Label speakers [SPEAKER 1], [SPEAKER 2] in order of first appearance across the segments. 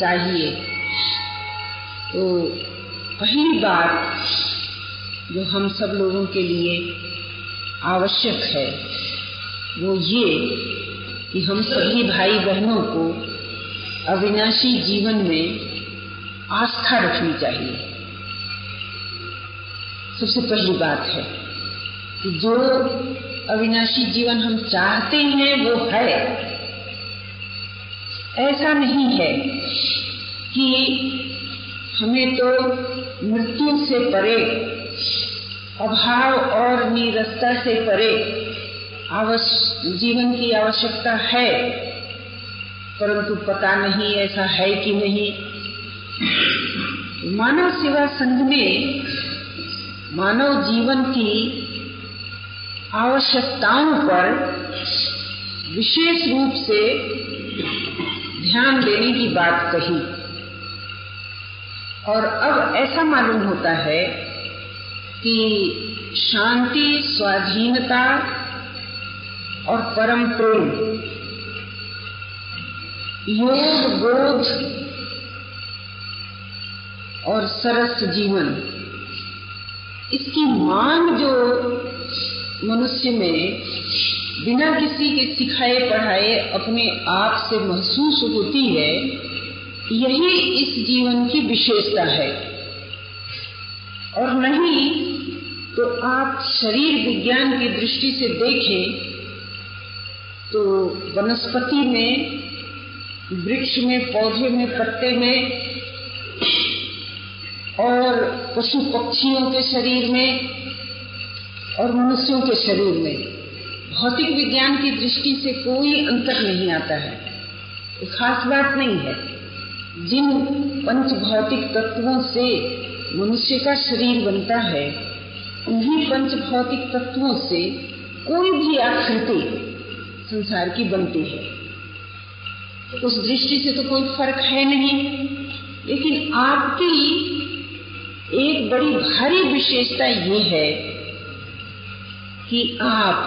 [SPEAKER 1] चाहिए। तो पहली बात जो हम सब लोगों के लिए आवश्यक है, वो ये कि हम सभी भाई बहनों को अविनाशी जीवन में आस्था रखनी चाहिए। सबसे पहली बात है कि जो अविनाशी जीवन हम चाहते हैं, वो है। ऐसा नहीं है कि हमें तो मृत्यु से परे, अभाव और नीरसता से परे आवश्य जीवन की आवश्यकता है। परंतु पता नहीं, ऐसा है कि नहीं। मानव सेवा संघ में मानव जीवन की आवश्यकताओं पर विशेष रूप से ध्यान देने की बात कही। और अब ऐसा मालूम होता है कि शांति, स्वाधीनता और परम प्रेम, योग, बोध और सरस जीवन, इसकी मांग जो मनुष्य में बिना किसी के सिखाए, पढ़ाए, अपने आप से महसूस होती है, यही इस जीवन की विशेषता है। और नहीं तो आप शरीर विज्ञान की दृष्टि से देखें तो वनस्पति में, वृक्ष में, पौधे में, पत्ते में, और पशु पक्षियों के शरीर में और मनुष्यों के शरीर में। भौतिक विज्ञान की दृष्टि से कोई अंतर नहीं आता है। खास बात नहीं है। जिन पंच भौतिक तत्वों से मनुष्य का शरीर बनता है, उन्हीं पंच भौतिक तत्वों से कोई भी आकृति संसार की बनती है। उस दृष्टि से तो कोई फ़र्क है नहीं, लेकिन आपकी एक बड़ी भारी विशेषता ये है कि आप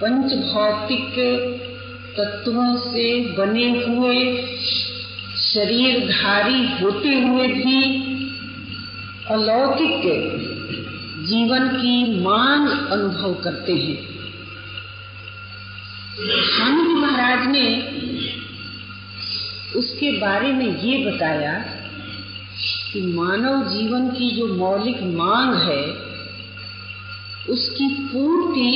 [SPEAKER 1] पंच भौतिक तत्वों से बने हुए, शरीरधारी होते हुए भी अलौकिक जीवन की मांग अनुभव करते हैं। स्वामी महाराज ने उसके बारे में ये बताया कि मानव जीवन की जो मौलिक मांग है उसकी पूर्ति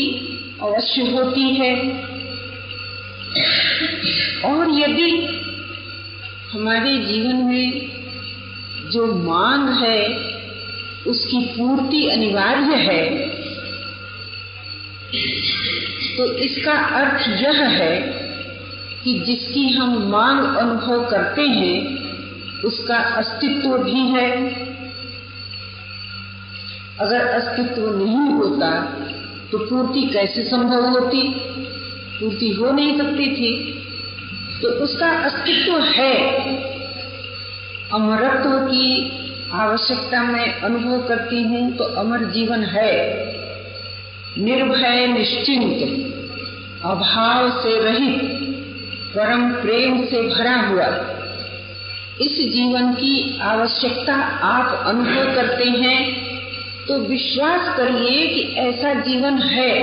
[SPEAKER 1] अवश्य होती है। और यदि हमारे जीवन में जो मांग है, उसकी पूर्ति अनिवार्य है तो इसका अर्थ यह है कि जिसकी हम मांग अनुभव करते हैं, उसका अस्तित्व भी है। अगर अस्तित्व नहीं होता तो पूर्ति कैसे संभव होती? पूर्ति हो नहीं सकती थी। तो उसका अस्तित्व है। अमरत्व की आवश्यकता मैं अनुभव करती हूँ तो अमर जीवन है। निर्भय, निश्चिंत, अभाव से रहित, परम प्रेम से भरा हुआ। इस जीवन की आवश्यकता आप अनुभव करते हैं। तो विश्वास करिए कि ऐसा जीवन है।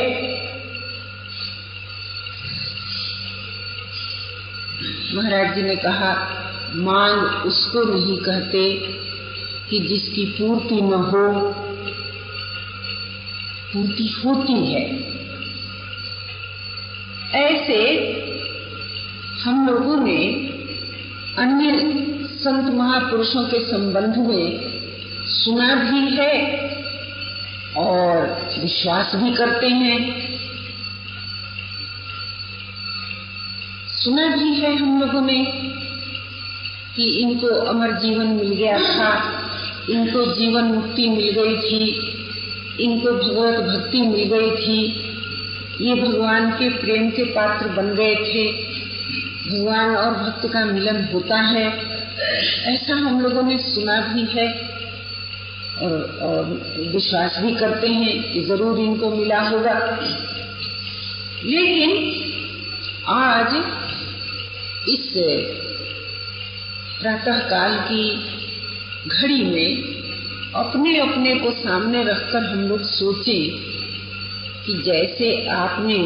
[SPEAKER 1] महाराज जी ने कहा, मांग उसको नहीं कहते कि जिसकी पूर्ति न हो, पूर्ति होती है। ऐसे हम लोगों ने अन्य संत महापुरुषों के संबंध में सुना भी है। और विश्वास भी करते हैं। सुना भी है हम लोगों ने कि इनको अमर जीवन मिल गया था, इनको जीवन मुक्ति मिल गई थी, इनको भगवत भक्ति मिल गई थी। ये भगवान के प्रेम के पात्र बन गए थे। भगवान और भक्त का मिलन होता है। ऐसा हम लोगों ने सुना भी है। विश्वास भी करते हैं कि ज़रूर इनको मिला होगा। लेकिन आज इस प्रातः काल की घड़ी में अपने अपने को सामने रखकर हम लोग सोचें कि जैसे आपने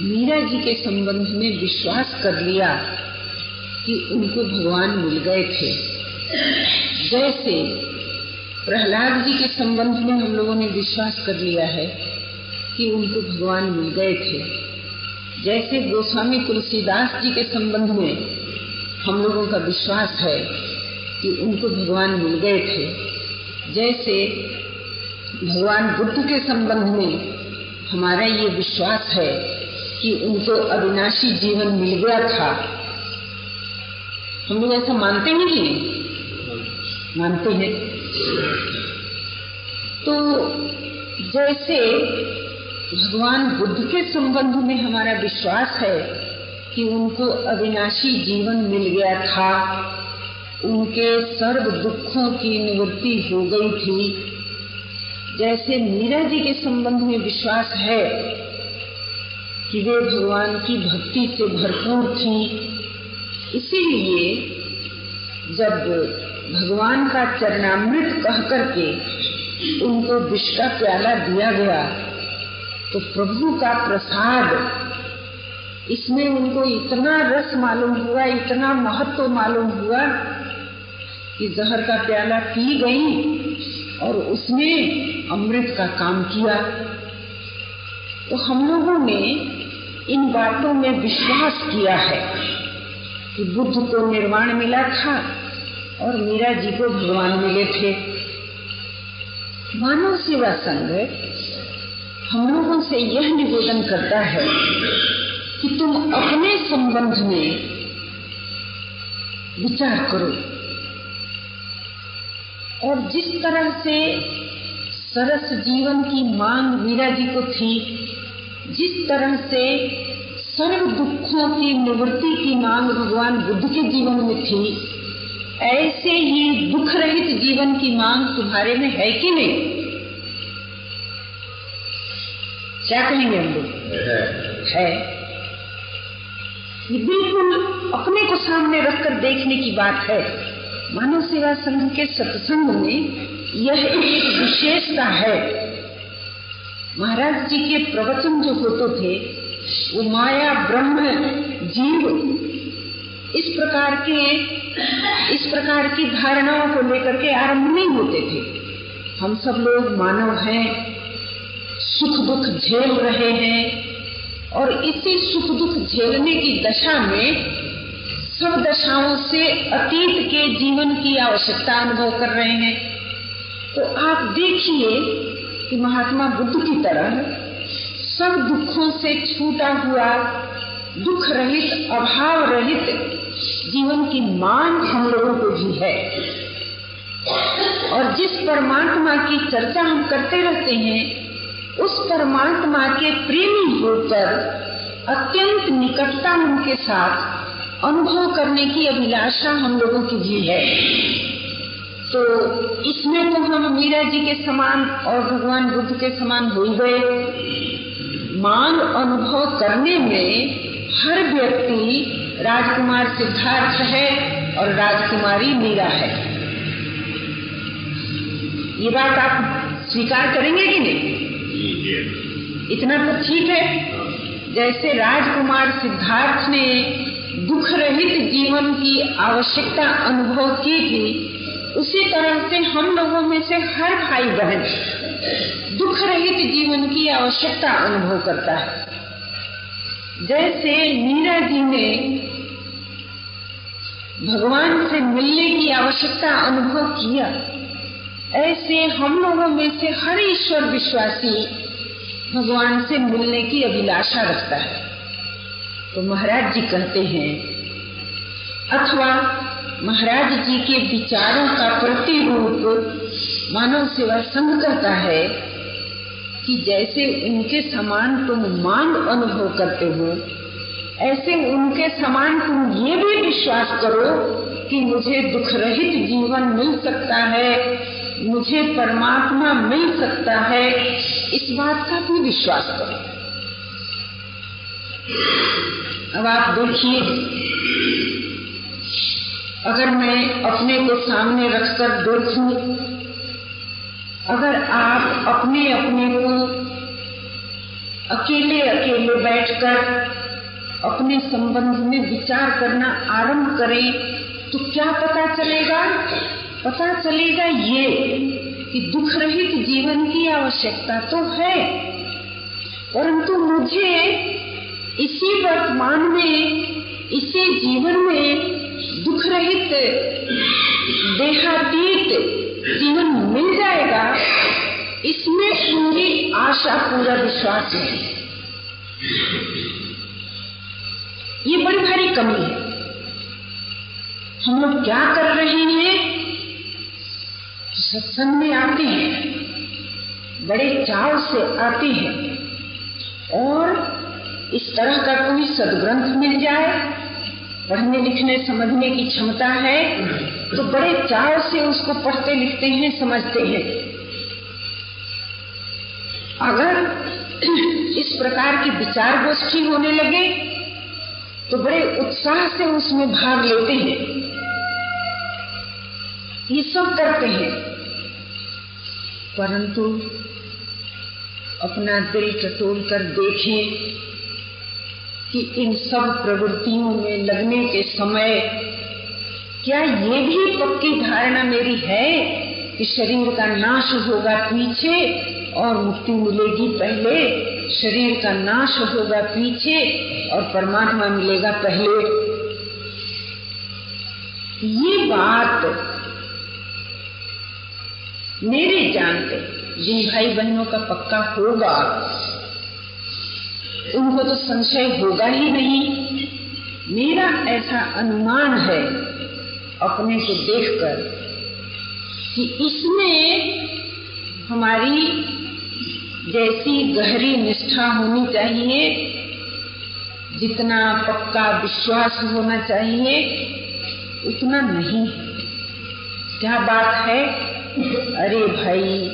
[SPEAKER 1] मीरा जी के संबंध में विश्वास कर लिया कि उनको भगवान मिल गए थे, जैसे प्रहलाद जी के संबंध में हम लोगों ने विश्वास कर लिया है कि उनको भगवान मिल गए थे। जैसे गोस्वामी तुलसीदास जी के संबंध में हम लोगों का विश्वास है कि उनको भगवान मिल गए थे। जैसे भगवान बुद्ध के संबंध में हमारा ये विश्वास है कि उनको अविनाशी जीवन मिल गया था। हम लोग ऐसा मानते हैं कि मानते हैं। तो जैसे भगवान बुद्ध के संबंध में हमारा विश्वास है कि उनको अविनाशी जीवन मिल गया था, उनके सर्व दुखों की निवृत्ति हो गई थी, जैसे मीरा जी के संबंध में विश्वास है कि वे भगवान की भक्ति से भरपूर थी। इसीलिए जब भगवान का चरणामृत कह करके उनको विष का प्याला दिया गया। तो प्रभु का प्रसाद, इसमें उनको इतना रस मालूम हुआ, इतना महत्व मालूम हुआ कि जहर का प्याला पी गई और उसने अमृत का काम किया। तो हम लोगों ने इन बातों में विश्वास किया है कि बुद्ध को निर्वाण मिला था। और मीरा जी को भगवान मिले थे। मानव सेवा संघ हम लोगों से यह निवेदन करता है कि तुम अपने संबंध में विचार करो। और जिस तरह से सरस जीवन की मांग मीरा जी को थी, जिस तरह से सर्व दुखों की निवृत्ति की मांग भगवान बुद्ध के जीवन में थी ऐसे ही दुख रहित जीवन की मांग तुम्हारे में है कि नहीं? क्या कहेंगे हम लोग? है। ये बिल्कुल अपने को सामने रखकर देखने की बात है। मानव सेवा संघ के सत्संग में यह एक विशेषता है। महाराज जी के प्रवचन जो होते थे वो माया ब्रह्म जीव इस प्रकार के इस प्रकार की धारणाओं को लेकर के आरंभ नहीं होते थे। हम सब लोग मानव हैं, सुख दुख झेल रहे हैं और इसी सुख दुख झेलने की दशा में सब दशाओं से अतीत के जीवन की आवश्यकता अनुभव कर रहे हैं। तो आप देखिए कि महात्मा बुद्ध की तरह सब दुखों से छूटा हुआ दुख रहित अभाव रहित जीवन की मांग हम लोगों को भी है। और जिस परमात्मा की चर्चा हम करते रहते हैं, उस परमात्मा के प्रेमी होकर, अत्यंत निकटता उनके साथ अनुभव करने की अभिलाषा हम लोगों की भी है। तो इसमें तो हम मीरा जी के समान और भगवान बुद्ध के समान हो गए। मांग अनुभव करने में हर व्यक्ति राजकुमार सिद्धार्थ है और राजकुमारी मीरा है। ये बात आप स्वीकार करेंगे कि नहीं? इतना तो ठीक है। जैसे राजकुमार सिद्धार्थ ने दुख रहित जीवन की आवश्यकता अनुभव की थी उसी तरह से हम लोगों में से हर भाई बहन दुख रहित जीवन की आवश्यकता अनुभव करता है। जैसे मीरा जी ने भगवान से मिलने की आवश्यकता अनुभव किया, ऐसे हम लोगों में से हर ईश्वर विश्वासी भगवान से मिलने की अभिलाषा रखता है। तो महाराज जी कहते हैं, अथवा महाराज जी के विचारों का प्रतिरूप मानव सेवा संघ कहता है कि जैसे उनके समान तुम मांग अनुभव करते हो, ऐसे उनके समान तुम ये भी विश्वास करो कि मुझे दुख रहित जीवन मिल सकता है, मुझे परमात्मा मिल सकता है। इस बात का भी विश्वास करो। अब आप देखिए, अगर मैं अपने को सामने रखकर देखूँ अगर आप अपने अपने को अकेले अकेले बैठकर अपने संबंध में विचार करना आरंभ करें तो क्या पता चलेगा? पता चलेगा ये कि दुख रहित जीवन की आवश्यकता तो है। परंतु मुझे इसी वर्तमान में, इसी जीवन में दुख रहित देहातीत जीवन मिल जाएगा, इसमें पूरी आशा, पूरा विश्वास है। ये बड़ी भारी कमी है। हम लोग क्या कर रहे हैं? सत्संग में आते हैं, बड़े चाव से आते हैं, और इस तरह का कोई सदग्रंथ मिल जाए पढ़ने लिखने, समझने की क्षमता है तो बड़े चाव से उसको पढ़ते लिखते हैं, समझते हैं। अगर इस प्रकार की विचार गोष्ठी होने लगे तो बड़े उत्साह से उसमें भाग लेते हैं। ये सब करते हैं। परंतु अपना दिल टटोल कर देखें कि इन सब प्रवृत्तियों में लगने के समय क्या ये भी पक्की धारणा मेरी है कि शरीर का नाश होगा पीछे और मुक्ति मिलेगी पहले? शरीर का नाश होगा पीछे और परमात्मा मिलेगा पहले। ये बात मेरे जानते जिन भाई बहनों का पक्का होगा उनको तो संशय होगा ही नहीं। मेरा ऐसा अनुमान है अपने को देखकर कि इसमें हमारी जैसी गहरी निष्ठा होनी चाहिए, जितना पक्का विश्वास होना चाहिए, उतना नहीं। क्या बात है? अरे भाई,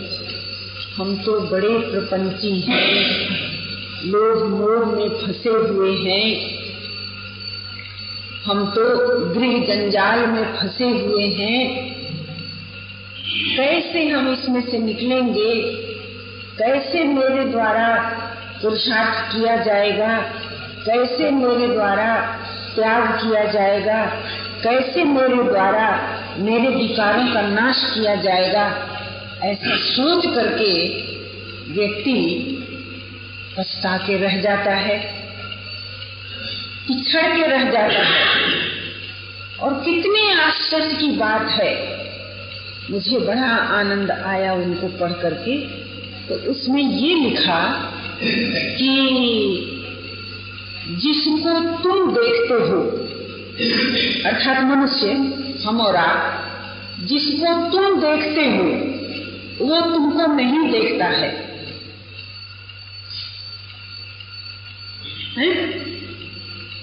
[SPEAKER 1] हम तो बड़े प्रपंची हैं। लोग मोह में फंसे हुए हैं। हम तो गृह जंजाल में फंसे हुए हैं। कैसे हम इसमें से निकलेंगे? कैसे मेरे द्वारा पुरुषार्थ किया जाएगा? कैसे मेरे द्वारा त्याग किया जाएगा? कैसे मेरे द्वारा मेरे विकारों का नाश किया जाएगा? ऐसा सोच करके व्यक्ति पछता के रह जाता है, पिछड़ के रह जाता है। और कितने आश्चर्य की बात है। मुझे बड़ा आनंद आया उनको पढ़ करके। तो उसमें ये लिखा कि जिसको तुम देखते हो, अर्थात मनुष्य, हम और आप, जिसको तुम देखते हो, वो तुमको नहीं देखता है। है?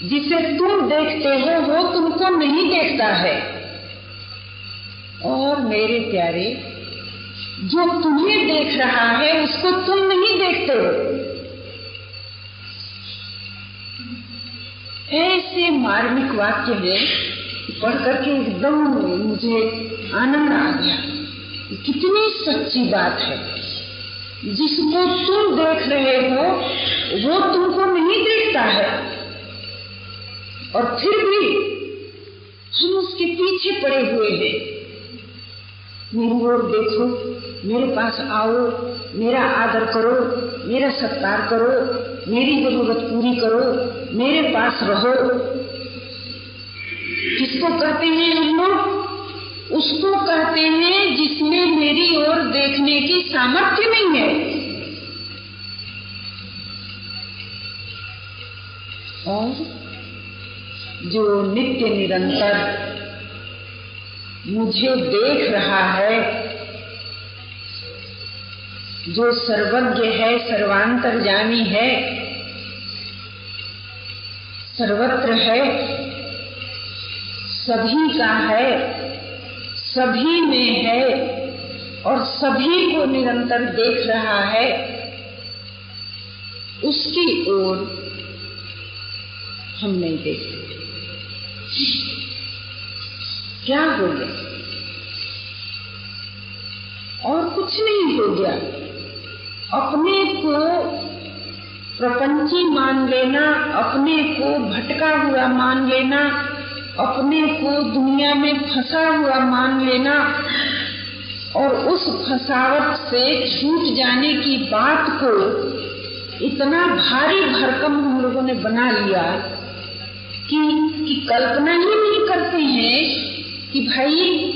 [SPEAKER 1] जिसे तुम देखते हो, वो तुमको नहीं देखता है। और मेरे प्यारे, जो तुम्हें देख रहा है, उसको तुम नहीं देखते हो। ऐसे मार्मिक वाक्य है पढ़ करके एकदम मुझे आनंद आ गया। कितनी सच्ची बात है। जिसको तुम देख रहे हो, वो तुमको नहीं देखता है। और फिर भी हम उसके पीछे पड़े हुए हैं। मेरी ओर देखो, मेरे पास आओ, मेरा आदर करो, मेरा सत्कार करो, मेरी ज़रूरत पूरी करो, मेरे पास रहो। किसको कहते हैं हम लोग? उसको कहते हैं जिसमें मेरी ओर देखने की सामर्थ्य नहीं है। और जो नित्य निरंतर मुझे देख रहा है, जो सर्वज्ञ है सर्वांतरजामी है, सर्वत्र है, सभी का है सभी में है और सभी को निरंतर देख रहा है। उसकी ओर हम नहीं देखते क्या हो गया? और कुछ नहीं हो गया। अपने को प्रपंची मान लेना, अपने को भटका हुआ मान लेना अपने को दुनिया में फंसा हुआ मान लेना और उस फसावट से छूट जाने की बात को इतना भारी भरकम हम लोगों ने बना लिया कि, कि कल्पना ही नहीं करते हैं कि भाई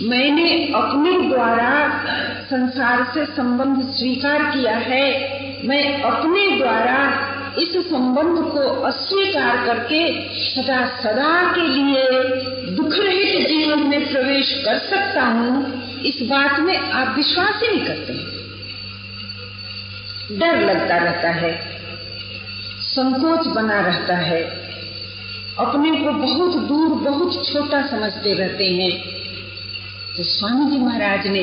[SPEAKER 1] मैंने अपने द्वारा संसार से संबंध स्वीकार किया है। मैं अपने द्वारा इस संबंध को अस्वीकार करके सदा सदा के लिए दुख रहित जीवन में प्रवेश कर सकता हूँ, इस बात में आप विश्वास ही नहीं करते डर लगता रहता है, संकोच बना रहता है, अपने को बहुत दूर, बहुत छोटा समझते रहते हैं। तो स्वामी जी महाराज ने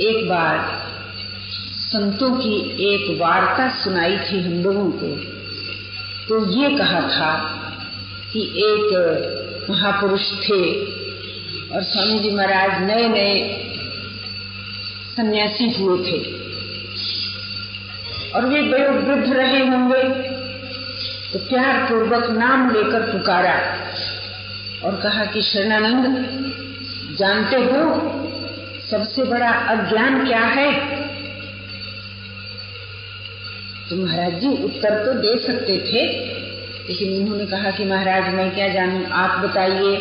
[SPEAKER 1] एक बार संतों की एक वार्ता सुनाई थी हम लोगों को। तो ये कहा था कि एक महापुरुष थे और स्वामी जी महाराज नए नए सन्यासी हुए थे। और वे वृद्ध रहे होंगे तो प्यार पूर्वक नाम लेकर पुकारा और कहा कि शरणानंद, जानते हो सबसे बड़ा अज्ञान क्या है? तो महाराज जी उत्तर तो दे सकते थे। लेकिन उन्होंने कहा कि महाराज, मैं क्या जानू, आप बताइए।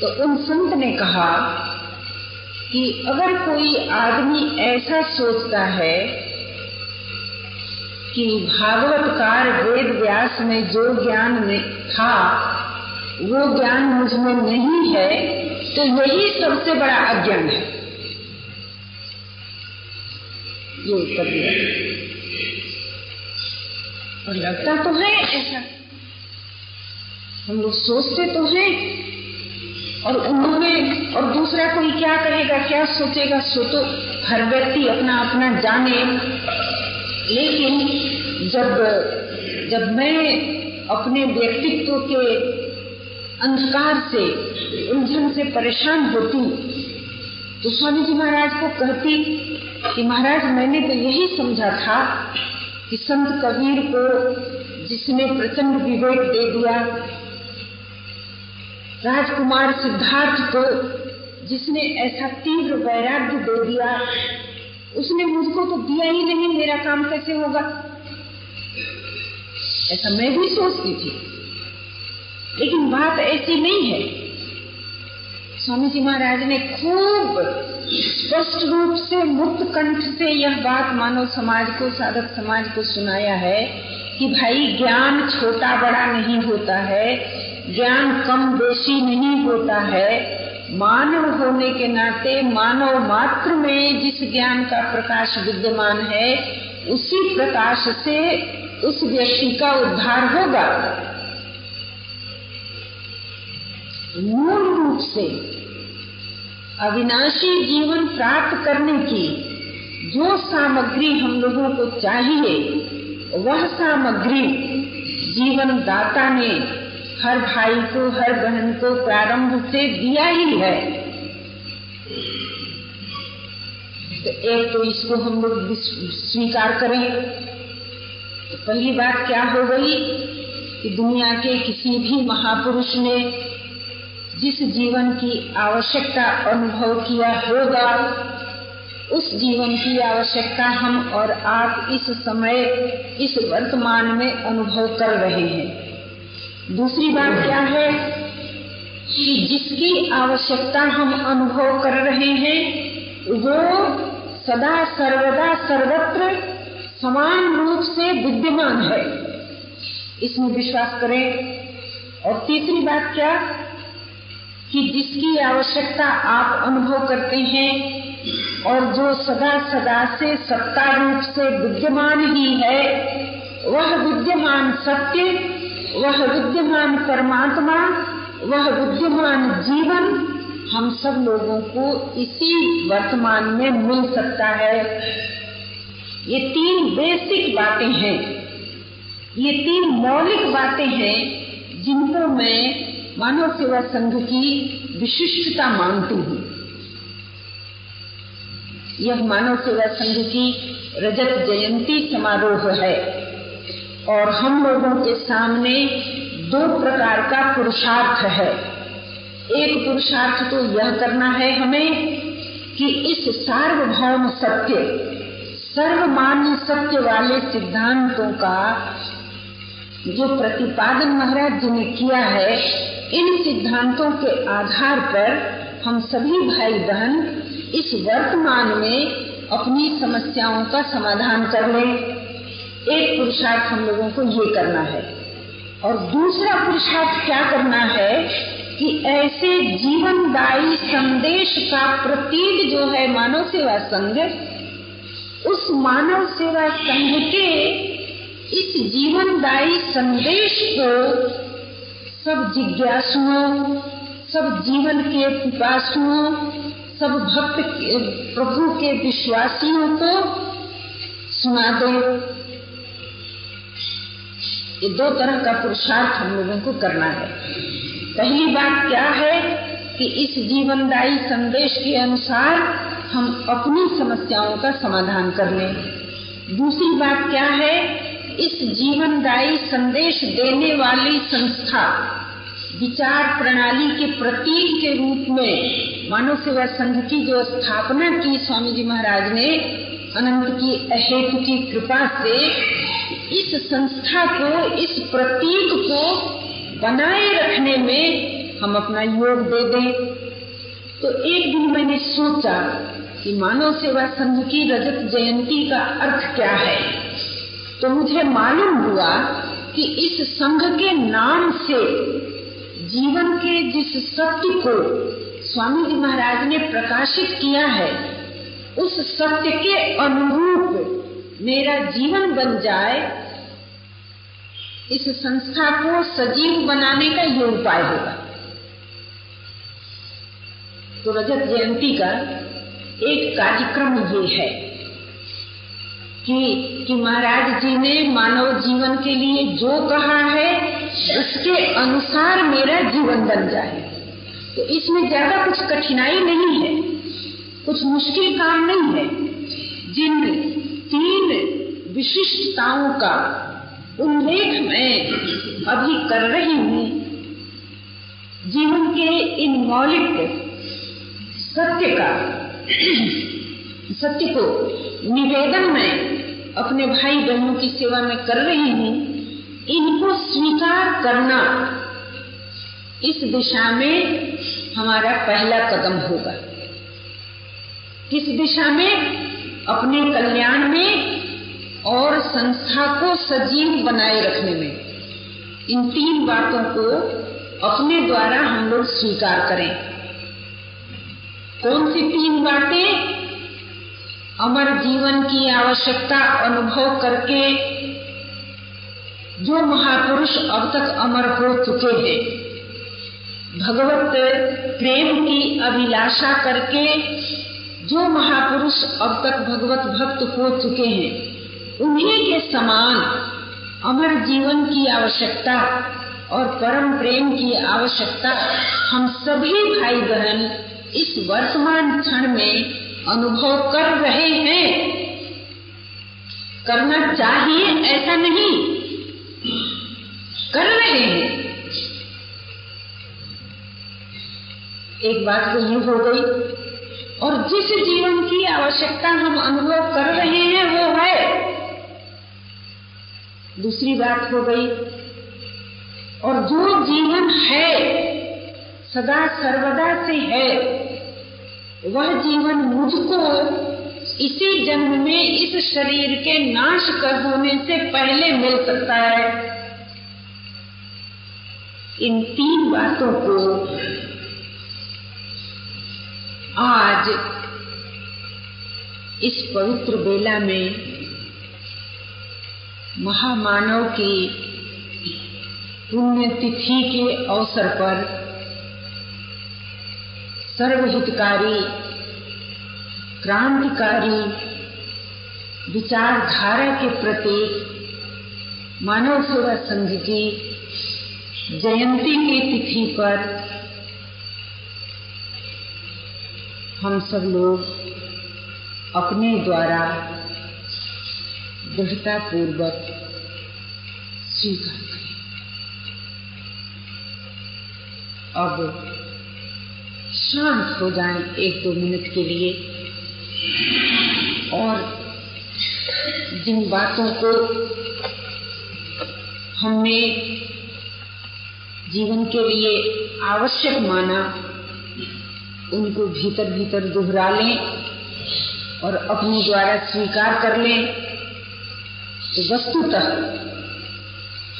[SPEAKER 1] तो उन संत ने कहा कि अगर कोई आदमी ऐसा सोचता है कि भागवतकार वेद व्यास में जो ज्ञान में था, वो ज्ञान मुझमें नहीं है तो यही सबसे बड़ा अज्ञान है। ये उत्तर दिया। और लगता तो है ऐसा। हम लोग सोचते तो हैं। और उन्होंने, और दूसरा कोई क्या करेगा क्या सोचेगा, सो तो हर व्यक्ति अपना अपना जाने। लेकिन जब जब मैं अपने व्यक्तित्व के अंधकार से, उलझन से परेशान होती तो स्वामी जी महाराज को कहती कि महाराज, मैंने तो यही समझा था कि संत कबीर को जिसने प्रचंड विवेक दे दिया, राजकुमार सिद्धार्थ को जिसने ऐसा तीव्र वैराग्य दे दिया, उसने मुझको तो दिया ही नहीं, मेरा काम कैसे होगा? ऐसा मैं भी सोचती थी। लेकिन बात ऐसी नहीं है। स्वामी जी महाराज ने खूब स्पष्ट रूप से मुक्त कंठ से यह बात मानव समाज को, साधक समाज को सुनाया है कि भाई, ज्ञान छोटा बड़ा नहीं होता है, ज्ञान कम बेशी नहीं होता है। मानव होने के नाते मानव मात्र में जिस ज्ञान का प्रकाश विद्यमान है, उसी प्रकाश से उस व्यक्ति का उद्धार होगा। मूल रूप से अविनाशी जीवन प्राप्त करने की जो सामग्री हम लोगों को चाहिए, वह सामग्री जीवन दाता ने हर भाई को, हर बहन को प्रारंभ से दिया ही है। तो एक तो इसको हम लोग स्वीकार करें। तो पहली बात क्या हो गई कि दुनिया के किसी भी महापुरुष ने जिस जीवन की आवश्यकता अनुभव किया होगा, उस जीवन की आवश्यकता हम और आप इस समय, इस वर्तमान में अनुभव कर रहे हैं। दूसरी बात क्या है कि जिसकी आवश्यकता हम अनुभव कर रहे हैं, वो सदा सर्वदा सर्वत्र समान रूप से विद्यमान है। इसमें विश्वास करें। और तीसरी बात क्या? कि जिसकी आवश्यकता आप अनुभव करते हैं और जो सदा सदा से सत्ता रूप से विद्यमान ही है, वह विद्यमान सत्य, वह विद्यमान परमात्मा, वह विद्यमान जीवन हम सब लोगों को इसी वर्तमान में मिल सकता है। ये तीन बेसिक बातें हैं, ये तीन मौलिक बातें हैं जिनको मैं मानव सेवा संघ की विशिष्टता मानती हूँ। यह मानव सेवा संघ की रजत जयंती समारोह है और हम लोगों के सामने दो प्रकार का पुरुषार्थ है। एक पुरुषार्थ तो यह करना है हमें कि इस सार्वभौम सत्य, सर्वमान्य सत्य वाले सिद्धांतों का जो प्रतिपादन महाराज जी ने किया है इन सिद्धांतों के आधार पर हम सभी भाई बहन इस वर्तमान में अपनी समस्याओं का समाधान कर लें। एक पुरुषार्थ हम लोगों को ये करना है। और दूसरा पुरुषार्थ क्या करना है कि ऐसे जीवनदायी संदेश का प्रतीक जो है मानव सेवा संघ, उस मानव सेवा संघ के इस जीवनदायी संदेश को सब जिज्ञासुओं, सब जीवन के पिपासुओं, सब भक्त के, प्रभु के विश्वासियों को सुना दो। ये दो तरह का पुरुषार्थ हम लोगों को करना है। पहली बात क्या है कि इस जीवनदायी संदेश के अनुसार हम अपनी समस्याओं का समाधान कर लें। दूसरी बात क्या है इस जीवनदायी संदेश देने वाली संस्था, विचार प्रणाली के प्रतीक के रूप में मानव सेवा संघ की जो स्थापना की स्वामी जी महाराज ने, अनंत की अहेतु की कृपा से इस संस्था को, इस प्रतीक को बनाए रखने में हम अपना योग दे दें। तो एक दिन मैंने सोचा कि मानव सेवा संघ की रजत जयंती का अर्थ क्या है? तो मुझे मालूम हुआ कि इस संघ के नाम से, जीवन के जिस सत्य को स्वामी जी महाराज ने प्रकाशित किया है, उस सत्य के अनुरूप मेरा जीवन बन जाए, इस संस्था को सजीव बनाने का ये उपाय होगा। तो रजत जयंती का एक कार्यक्रम ये है। कि कि महाराज जी ने मानव जीवन के लिए जो कहा है, उसके अनुसार मेरा जीवन बन जाए। तो इसमें ज़्यादा कुछ कठिनाई नहीं है, कुछ मुश्किल काम नहीं है। जिन तीन विशिष्टताओं का उल्लेख मैं अभी कर रही हूँ, जीवन के इन मौलिक सत्य का सत्य को निवेदन में अपने भाई बहनों की सेवा में कर रही हूँ, इनको स्वीकार करना इस दिशा में हमारा पहला कदम होगा। किस दिशा में? अपने कल्याण में और संस्था को सजीव बनाए रखने में। इन तीन बातों को अपने द्वारा हम लोग स्वीकार करें। कौन सी तीन बातें? अमर जीवन की आवश्यकता अनुभव करके जो महापुरुष अब तक अमर हो चुके हैं, भगवत प्रेम की अभिलाषा करके जो महापुरुष अब तक भगवत भक्त हो चुके हैं, उन्हीं के समान अमर जीवन की आवश्यकता और परम प्रेम की आवश्यकता हम सभी भाई बहन इस वर्तमान क्षण में अनुभव कर रहे हैं। करना चाहिए, ऐसा नहीं। कर रहे हैं। एक बात तो ये हो गई, और जिस जीवन की आवश्यकता हम अनुभव कर रहे हैं, वो है। दूसरी बात हो गई, और जो जीवन है, सदा सर्वदा से है। वह जीवन मुझको इसी जन्म में इस शरीर के नाश कर होने से पहले मिल सकता है। इन तीन बातों को आज इस पवित्र बेला में महामानव की पुण्यतिथि के अवसर पर सर्वहितकारी, क्रांतिकारी, विचारधारा के प्रतीक मानव सेवा संघ की जयंती की तिथि पर हम सब लोग अपने द्वारा दृढ़ता पूर्वक स्वीकार करें। अब शांत हो जाएँ एक दो मिनट के लिए। और जिन बातों को हमने जीवन के लिए आवश्यक माना, उनको भीतर भीतर दोहरा लें और अपने द्वारा स्वीकार कर लें तो वस्तुतः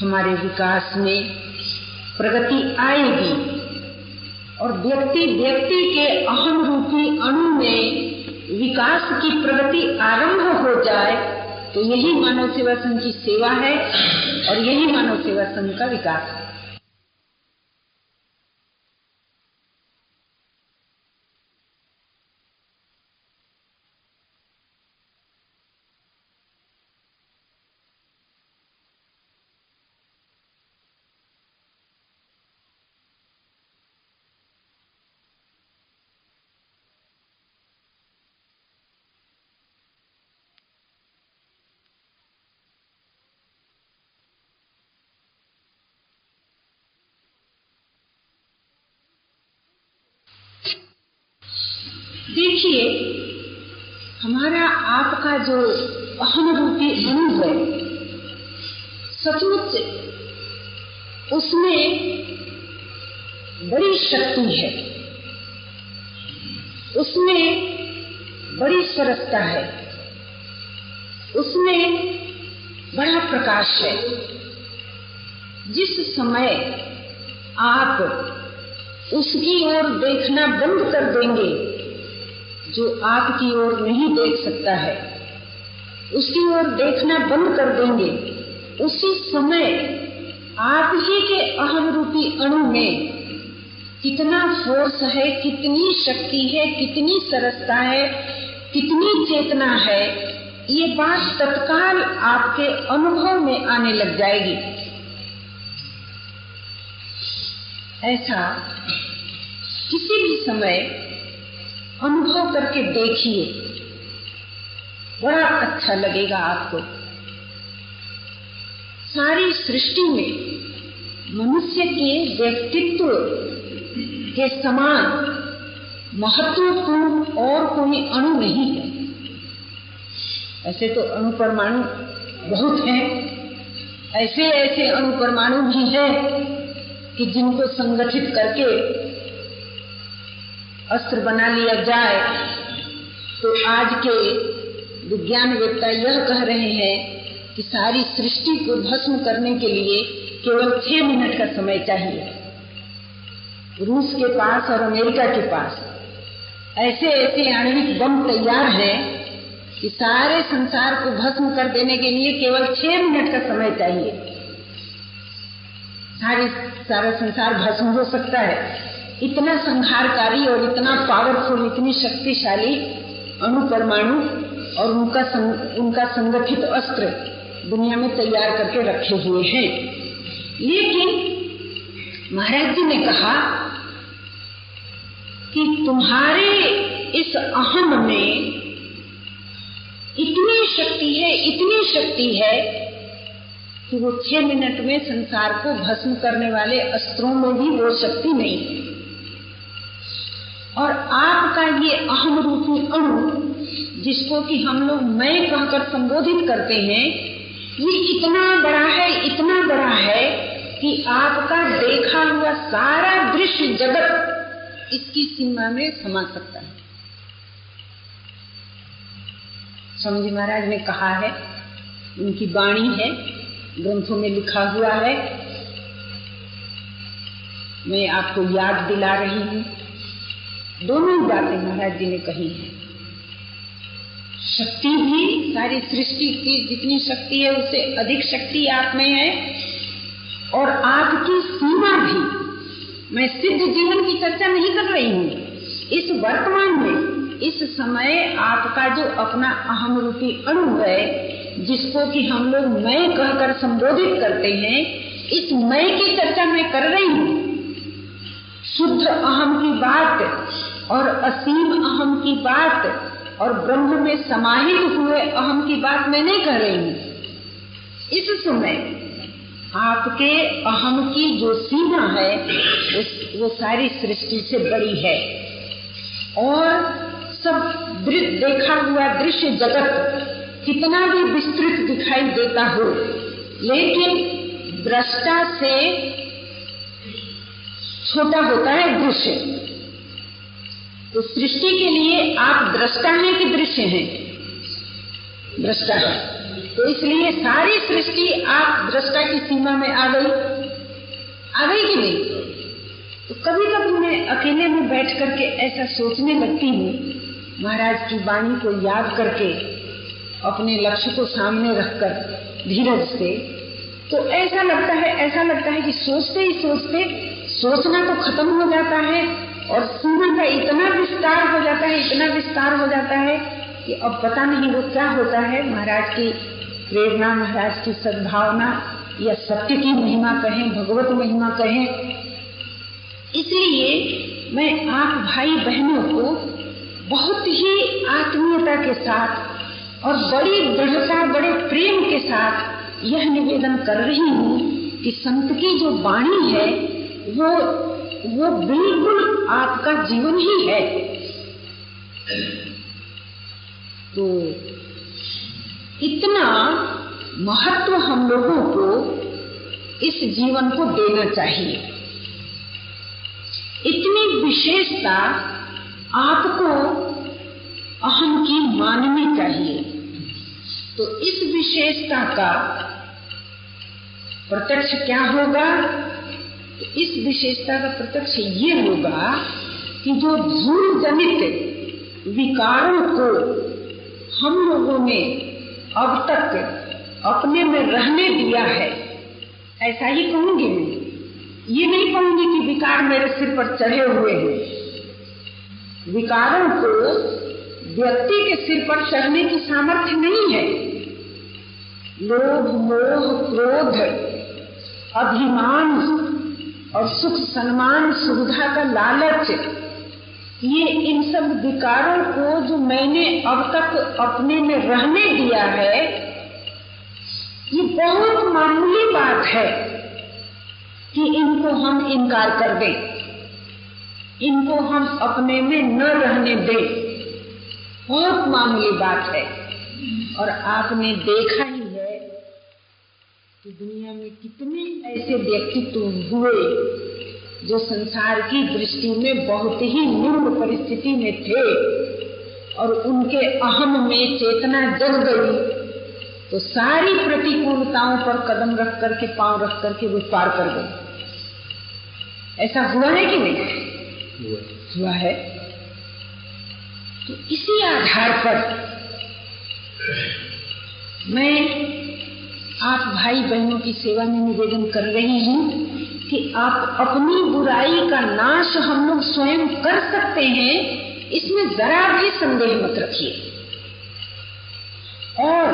[SPEAKER 1] हमारे विकास में प्रगति आएगी। और व्यक्ति व्यक्ति के अहम रूपी अणु में विकास की प्रगति आरंभ हो जाए तो यही मानव सेवा संघ की सेवा है और यही मानव सेवा संघ का विकास है। देखिए, हमारा आपका जो अहम रूपी अणु है, सचमुच उसमें बड़ी शक्ति है। उसमें बड़ी सरसता है। उसमें बड़ा प्रकाश है। जिस समय आप उसकी ओर देखना बंद कर देंगे जो आपकी ओर नहीं देख सकता है, उसकी ओर देखना बंद कर देंगे। उसी समय आप ही के अहम रूपी अणु में कितना फोर्स है, कितनी शक्ति है, कितनी सरसता है, कितनी चेतना है, ये बात तत्काल आपके अनुभव में आने लग जाएगी। ऐसा किसी भी समय अनुभव करके देखिए। बड़ा अच्छा लगेगा आपको। सारी सृष्टि में मनुष्य के व्यक्तित्व के समान महत्वपूर्ण और कोई अणु नहीं है। ऐसे तो अणु परमाणु बहुत हैं। ऐसे ऐसे अणु परमाणु भी हैं कि जिनको संगठित करके अस्त्र बना लिया जाए तो आज के विज्ञानवेत्ता यह कह रहे हैं कि सारी सृष्टि को भस्म करने के लिए केवल छह मिनट का समय चाहिए। रूस के पास और अमेरिका के पास ऐसे ऐसे आणविक बम तैयार हैं कि सारे संसार को भस्म कर देने के लिए केवल छह मिनट का समय चाहिए। सारी सारा संसार भस्म हो सकता है। इतना संहारकारी और इतना पावरफुल इतनी शक्तिशाली अणु परमाणु और उनका संग, उनका संगठित अस्त्र दुनिया में तैयार करके रखे हुए हैं। लेकिन महाराज जी ने कहा कि तुम्हारे इस अहम में इतनी शक्ति है इतनी शक्ति है कि वो छह मिनट में संसार को भस्म करने वाले अस्त्रों में भी वो शक्ति नहीं। है और आपका ये अहम रूपी अणु, जिसको कि हम लोग मैं कहकर संबोधित करते हैं, ये इतना बड़ा है, इतना बड़ा है कि आपका देखा हुआ सारा दृश्य जगत इसकी सीमा में समा सकता है। स्वामी जी महाराज ने कहा है, उनकी वाणी है, ग्रंथों में लिखा हुआ है। मैं आपको याद दिला रही हूँ। दोनों बातें महाराज जी ने कही है। शक्ति भी, सारी सृष्टि की जितनी शक्ति है, उससे अधिक शक्ति आप में है। और आपकी सीमा भी। मैं सिद्ध जीवन की चर्चा नहीं कर रही हूँ। इस वर्तमान में, इस समय आपका जो अपना अहम रूपी अणु है, जिसको कि हम लोग मैं कहकर संबोधित करते हैं, इस मैं की चर्चा मैं कर रही हूँ। शुद्ध अहम की बात और असीम अहम की बात और ब्रह्म में समाहित हुए अहम की बात मैं नहीं कर रही हूँ इस समय आपके अहम की जो सीमा है वो सारी सृष्टि से बड़ी है। और सब देखा हुआ दृश्य जगत कितना भी विस्तृत दिखाई देता हो, लेकिन दृष्टा से छोटा होता है दृश्य। तो सृष्टि के लिए आप दृष्टा हैं कि दृश्य हैं। दृष्टा। है तो इसलिए सारी सृष्टि आप दृष्टा की सीमा में आ गई। आ गई कि नहीं? तो कभी कभी मैं अकेले में बैठ करके ऐसा सोचने लगती हूँ, महाराज की वाणी को याद करके, अपने लक्ष्य को सामने रखकर, धीरज से। तो ऐसा लगता है, ऐसा लगता है कि सोचते ही सोचते सोचना तो खत्म हो जाता है और सीमा का इतना विस्तार हो जाता है, इतना विस्तार हो जाता है कि अब पता नहीं वो क्या होता है। महाराज की प्रेरणा, महाराज की सद्भावना या सत्य की महिमा कहें, भगवत महिमा कहें। इसलिए मैं आप भाई बहनों को बहुत ही आत्मीयता के साथ और बड़ी दृढ़ता, बड़े प्रेम के साथ यह निवेदन कर रही हूँ कि संत की जो वाणी है, वो वो बिल्कुल आपका जीवन ही है। तो इतना महत्व हम लोगों को इस जीवन को देना चाहिए। इतनी विशेषता आपको अहम की माननी चाहिए। तो इस विशेषता का प्रत्यक्ष क्या होगा? इस विशेषता का प्रत्यक्ष ये होगा कि जो धूल जनित विकारों को हम लोगों ने अब तक अपने में रहने दिया है, ऐसा ही कहूँगी मैं। ये नहीं कहूँगी कि विकार मेरे सिर पर चढ़े हुए हैं। विकारों को व्यक्ति के सिर पर चढ़ने की सामर्थ्य नहीं है। लोभ, मोह, क्रोध, अभिमान और सुख सम्मान सुविधा का लालच, ये इन सब विकारों को जो मैंने अब तक अपने में रहने दिया है, ये बहुत मामूली बात है कि इनको हम इनकार कर दें। इनको हम अपने में न रहने दें। बहुत मामूली बात है। और आपने देखा कि दुनिया में कितने ऐसे व्यक्तित्व हुए जो संसार की दृष्टि में बहुत ही निम्न परिस्थिति में थे और उनके अहम में चेतना जग गई तो सारी प्रतिकूलताओं पर कदम रख करके पाँव रख करके वो पार कर गए। ऐसा हुआ है कि नहीं? हुआ है। तो इसी आधार पर मैं आप भाई बहनों की सेवा में निवेदन कर रही हूँ कि आप अपनी बुराई का नाश हम लोग स्वयं कर सकते हैं, इसमें जरा भी संदेह मत रखिए। और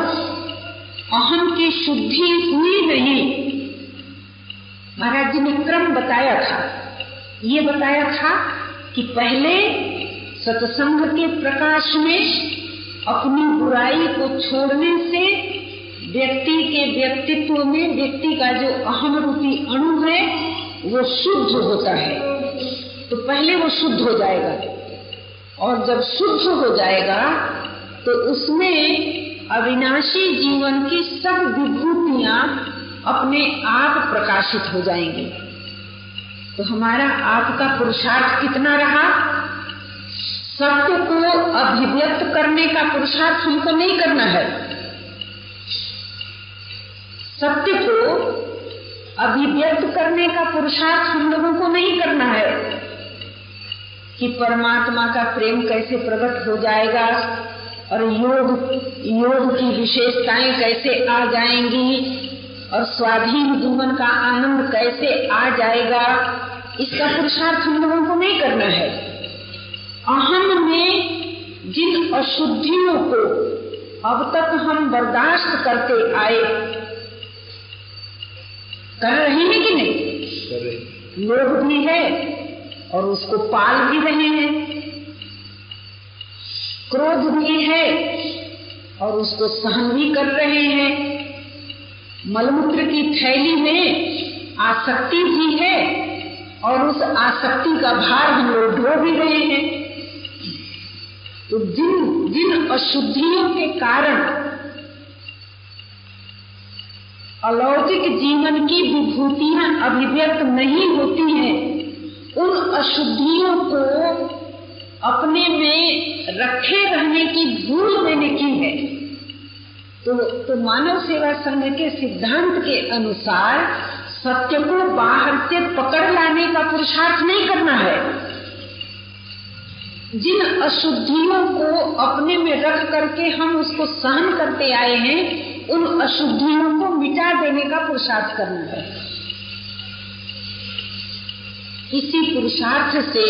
[SPEAKER 1] अहम की शुद्धि हुई नहीं। महाराज जी ने क्रम बताया था। ये बताया था कि पहले सत्संग के प्रकाश में अपनी बुराई को छोड़ने से व्यक्ति के व्यक्तित्व में व्यक्ति का जो अहम रूपी अणु है, वो शुद्ध होता है। तो पहले वो शुद्ध हो जाएगा। और जब शुद्ध हो जाएगा तो उसमें अविनाशी जीवन की सब विभूतियाँ अपने आप प्रकाशित हो जाएँगी। तो हमारा आपका पुरुषार्थ कितना रहा? सत्य को अभिव्यक्त करने का पुरुषार्थ हमको नहीं करना है। सत्य को अभिव्यक्त करने का पुरुषार्थ हम लोगों को नहीं करना है कि परमात्मा का प्रेम कैसे प्रकट हो जाएगा और योग योग की विशेषताएँ कैसे आ जाएँगी और स्वाधीन जीवन का आनंद कैसे आ जाएगा, इसका पुरुषार्थ हम लोगों को नहीं करना है। अहम में जिन अशुद्धियों को अब तक हम बर्दाश्त करते आए कर रहे हैं कि नहीं? लोभ भी है और उसको पाल भी रहे हैं। क्रोध भी है और उसको सहन भी कर रहे हैं। मलमूत्र की थैली में आसक्ति भी है और उस आसक्ति का भार हम लोग ढो भी रहे हैं। तो जिन जिन अशुद्धियों के कारण अलौकिक जीवन की विभूतियाँ अभिव्यक्त नहीं होती हैं। उन अशुद्धियों को अपने में रखे रहने की भूल मैंने की है। तो, तो मानव सेवा संघ के सिद्धांत के अनुसार सत्य को बाहर से पकड़ लाने का पुरुषार्थ नहीं करना है। जिन अशुद्धियों को अपने में रख करके हम उसको सहन करते आए हैं उन अशुद्धियों को मिटा देने का पुरुषार्थ करना है। इसी पुरुषार्थ से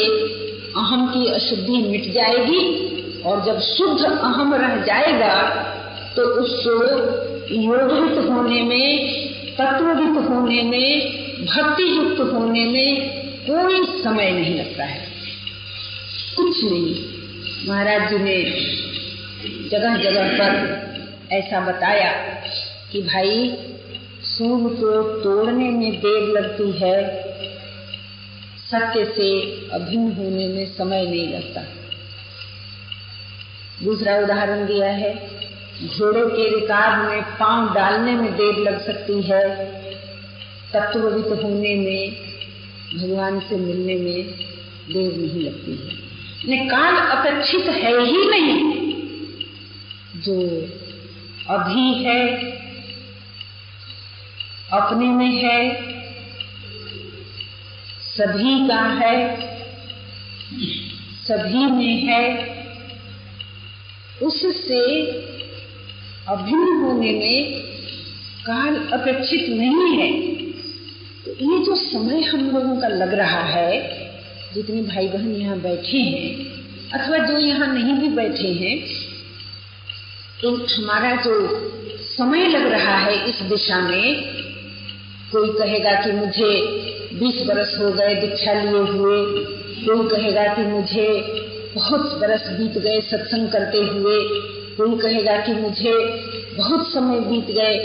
[SPEAKER 1] अहम की अशुद्धि मिट जाएगी और जब शुद्ध अहम रह जाएगा तो उसको योगित होने में तत्ववित होने में भक्ति युक्त होने में कोई समय नहीं लगता है। कुछ नहीं। महाराज जी ने जगह जगह पर ऐसा बताया कि भाई सूर्य को तोड़ने में देर लगती है, सत्य से अभिन्न होने में समय नहीं लगता। दूसरा उदाहरण दिया है, घोड़े के रिकाब में पाँव डालने में देर लग सकती है, तत्ववित होने में, भगवान से मिलने में देर नहीं लगती है। काल अपेक्षित है ही नहीं, जो अभी है, अपने में है, सभी का है, सभी में है, उससे अभिन्न होने में काल अपेक्षित नहीं है। तो ये जो समय हम लोगों का लग रहा है, जितने भाई बहन यहाँ बैठे हैं, अथवा जो यहाँ नहीं भी बैठे हैं तो हमारा जो समय लग रहा है इस दिशा में, कोई कहेगा कि मुझे बीस बरस हो गए दीक्षा लिए हुए, कोई कहेगा कि मुझे बहुत बरस बीत गए सत्संग करते हुए, कोई कहेगा कि मुझे बहुत समय बीत गए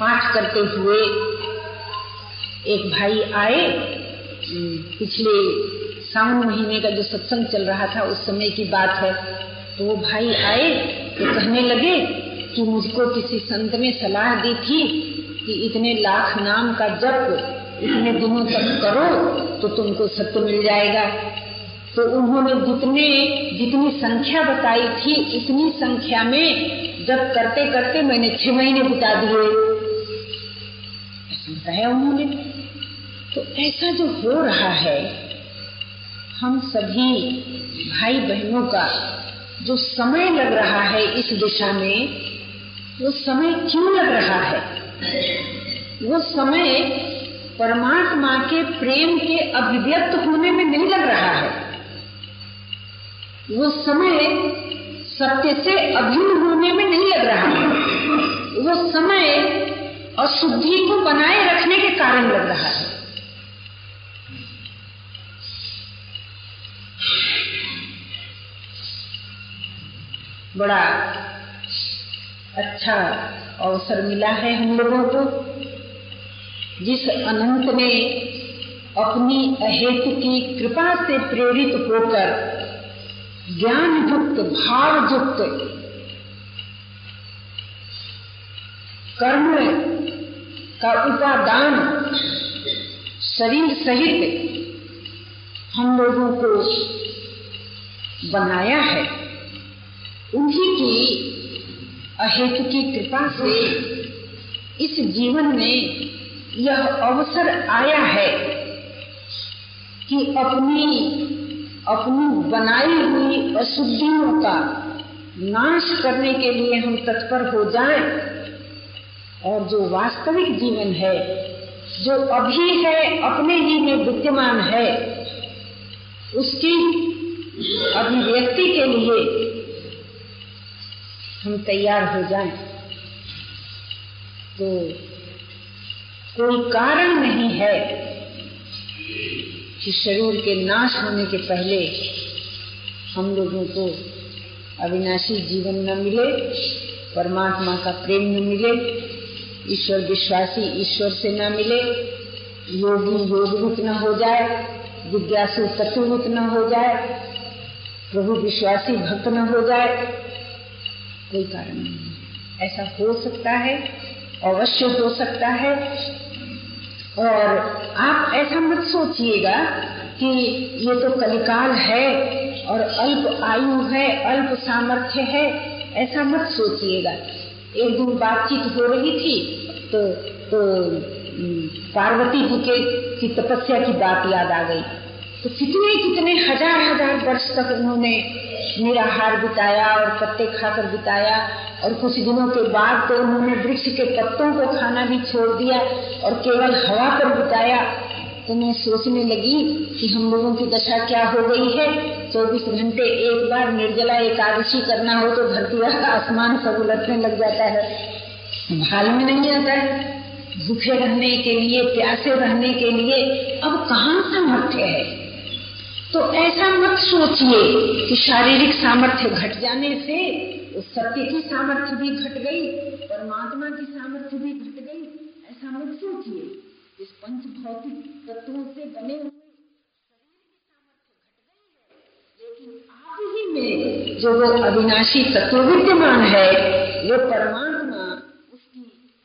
[SPEAKER 1] पाठ करते हुए। एक भाई आए, पिछले सावन महीने का जो सत्संग चल रहा था, उस समय की बात है। वो भाई आए तो कहने लगे कि मुझको किसी संत ने सलाह दी थी कि इतने लाख नाम का जप इतने दिनों तक करो तो तुमको सत्य मिल जाएगा। तो उन्होंने जितने, जितनी संख्या बताई थी, इतनी संख्या में जब करते करते मैंने छह महीने बिता दिए। बताया उन्होंने। तो ऐसा जो हो रहा है, हम सभी भाई बहनों का जो समय लग रहा है इस दिशा में, वो समय क्यों लग रहा है? वो समय परमात्मा के प्रेम के अभिव्यक्त होने में नहीं लग रहा है। वो समय सत्य से अभिन्न होने में नहीं लग रहा है। वो समय अशुद्धि को बनाए रखने के कारण लग रहा है। बड़ा अच्छा अवसर मिला है हम लोगों को। जिस अनंत ने अपनी अहेतु की कृपा से प्रेरित होकर ज्ञान युक्त भाव युक्त कर्म का उपादान शरीर सहित हम लोगों को बनाया है। उन्हीं की अहेतु की कृपा से इस जीवन में यह अवसर आया है कि अपनी अपनी बनाई हुई अशुद्धियों का नाश करने के लिए हम तत्पर हो जाएँ और जो वास्तविक जीवन है, जो अभी है, अपने ही में विद्यमान है, उसकी अभिव्यक्ति के लिए हम तैयार हो जाएँ। तो कोई कारण नहीं है कि शरीर के नाश होने के पहले हम लोगों को अविनाशी जीवन न मिले, परमात्मा का प्रेम न मिले, ईश्वर विश्वासी ईश्वर से न मिले, योगी योगवित न हो जाए, जिज्ञासु तत्वित न हो जाए, प्रभु विश्वासी भक्त न हो जाए कोई कारण नहीं है। ऐसा हो सकता है, अवश्य हो सकता है। और आप ऐसा मत सोचिएगा कि ये तो कलिकाल है और अल्प आयु है, अल्प सामर्थ्य है, ऐसा मत सोचिएगा। एक दिन बातचीत हो रही थी तो तो पार्वती जी के, की तपस्या की बात याद आ गई। तो कितने कितने हज़ार हज़ार वर्ष तक उन्होंने निराहार बिताया और पत्ते खाकर बिताया और कुछ दिनों के बाद तो उन्होंने वृक्ष के पत्तों को खाना भी छोड़ दिया और केवल हवा पर बिताया। तो मैं सोचने लगी कि हम लोगों की दशा क्या हो गई है? चौबीस तो घंटे एक बार निर्जला एकादशी करना हो तो धरती का आसमान सब उलटने लग जाता है। भाल में नहीं आता है। भूखे रहने के लिए, प्यासे रहने के लिए अब कहाँ सामर्थ्य है? तो ऐसा मत सोचिए कि शारीरिक सामर्थ्य घट जाने से उस सत्य की सामर्थ्य भी घट गई, परमात्मा की सामर्थ्य भी घट गई। ऐसा मत सोचिए। इस पंच भौतिक तत्वों से बने आप ही में जो वो अविनाशी तत्व विद्यमान है वो परमात्मा, उसकी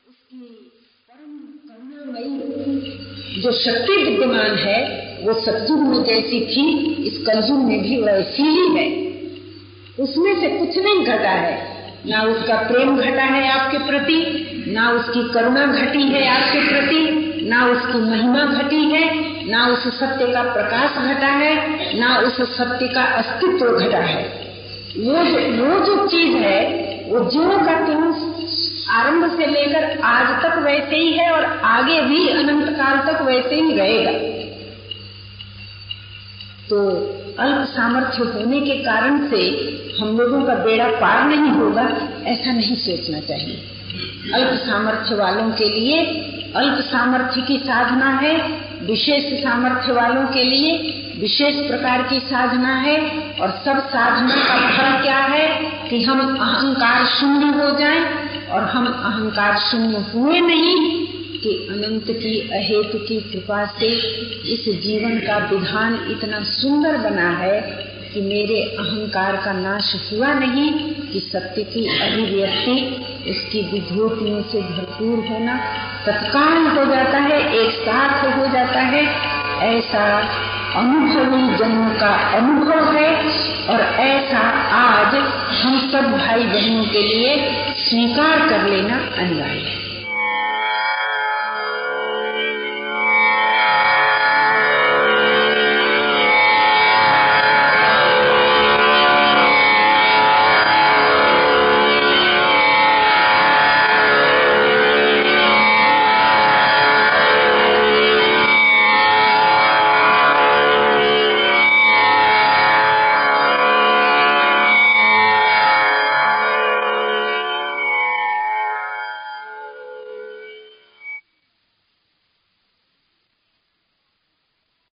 [SPEAKER 1] उसकी परम करुणामयी, जो शक्ति विद्यमान है वो सतयुग में जैसी थी, इस कलयुग में भी वैसी ही है। उसमें से कुछ नहीं घटा है। ना उसका प्रेम घटा है आपके प्रति, ना उसकी करुणा घटी है आपके प्रति, ना उसकी महिमा घटी है, ना उस सत्य का प्रकाश घटा है, ना उस सत्य का अस्तित्व घटा है। वो जो वो जो चीज़ है, वो जीवों का तुम आरंभ से लेकर आज तक वैसे ही है और आगे भी अनंत काल तक वैसे ही रहेगा। तो अल्प सामर्थ्य होने के कारण से हम लोगों का बेड़ा पार नहीं होगा, ऐसा नहीं सोचना चाहिए। अल्प सामर्थ्य वालों के लिए अल्प सामर्थ्य की साधना है, विशेष सामर्थ्य वालों के लिए विशेष प्रकार की साधना है, और सब साधना का फल क्या है कि हम अहंकार शून्य हो जाएँ, और हम अहंकार शून्य हुए नहीं कि अनंत की, अहेतु की कृपा से इस जीवन का विधान इतना सुंदर बना है कि मेरे अहंकार का नाश हुआ नहीं कि सत्य की अभिव्यक्ति उसकी विभूतियों से भरपूर होना तत्काल हो जाता है, एक साथ हो जाता है। ऐसा अनुभवी जन्म का अनुभव है और ऐसा आज हम सब भाई बहनों के लिए स्वीकार कर लेना अनिवार्य है।